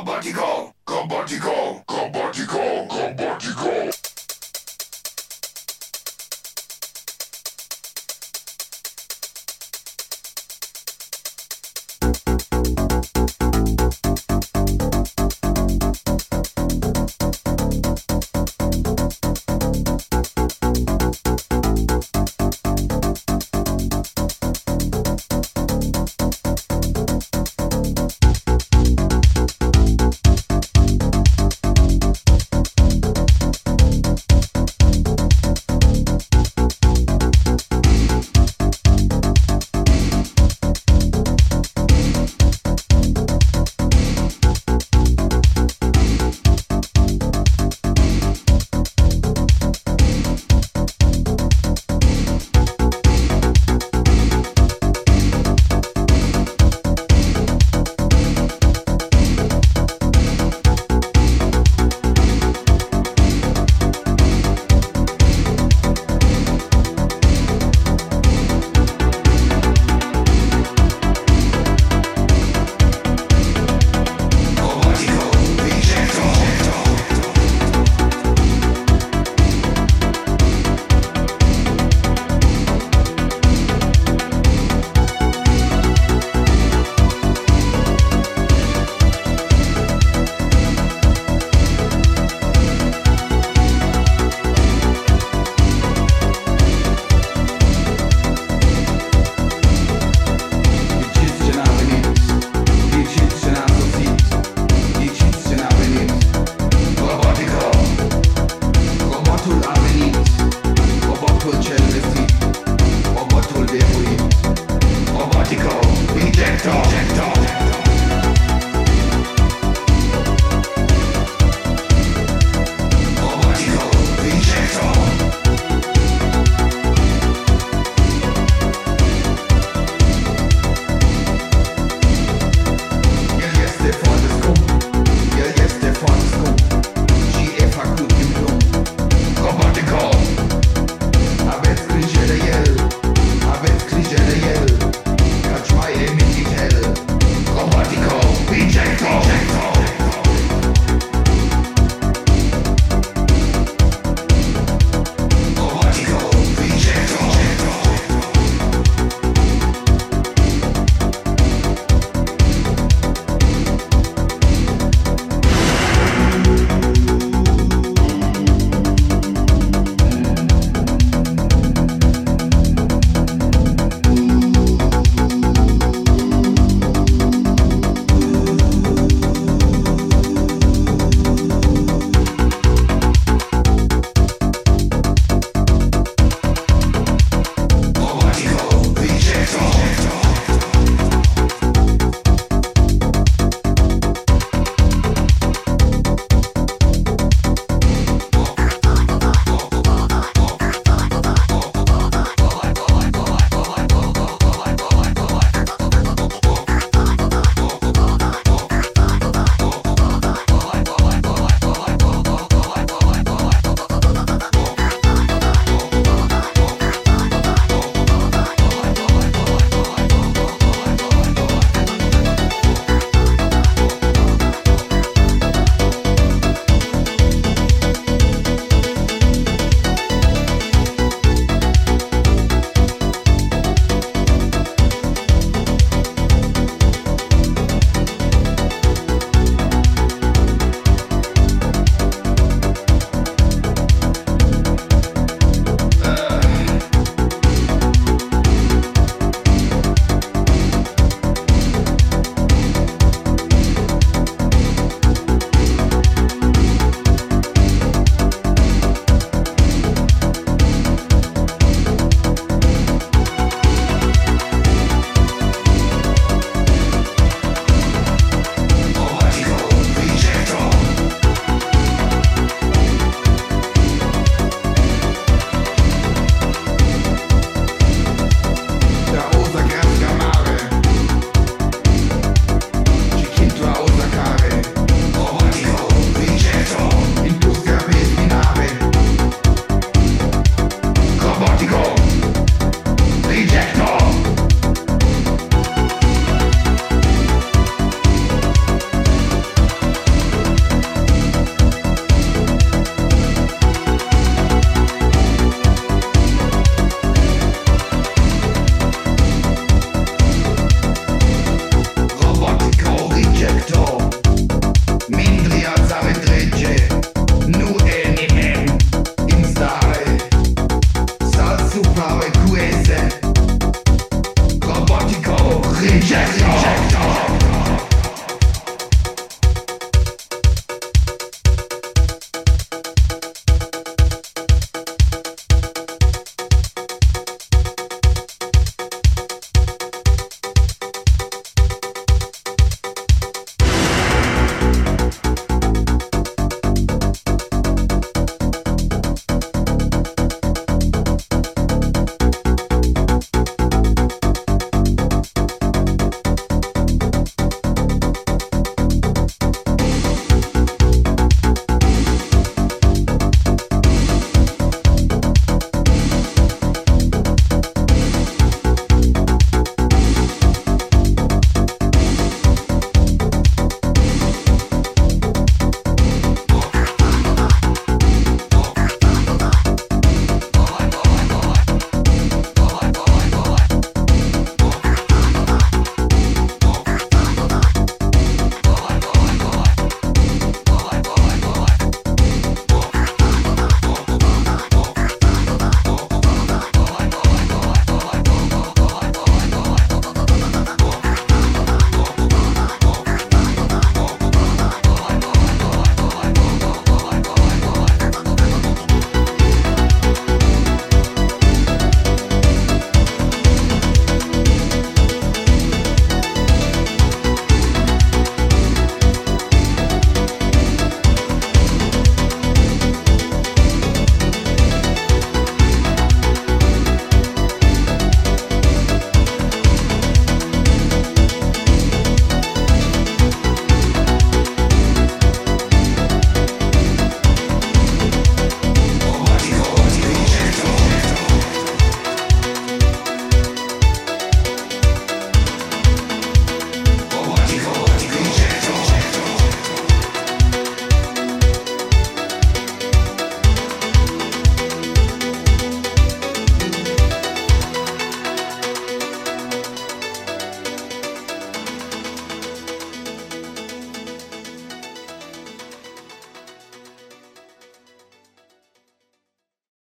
Kabadiko, Kabadiko.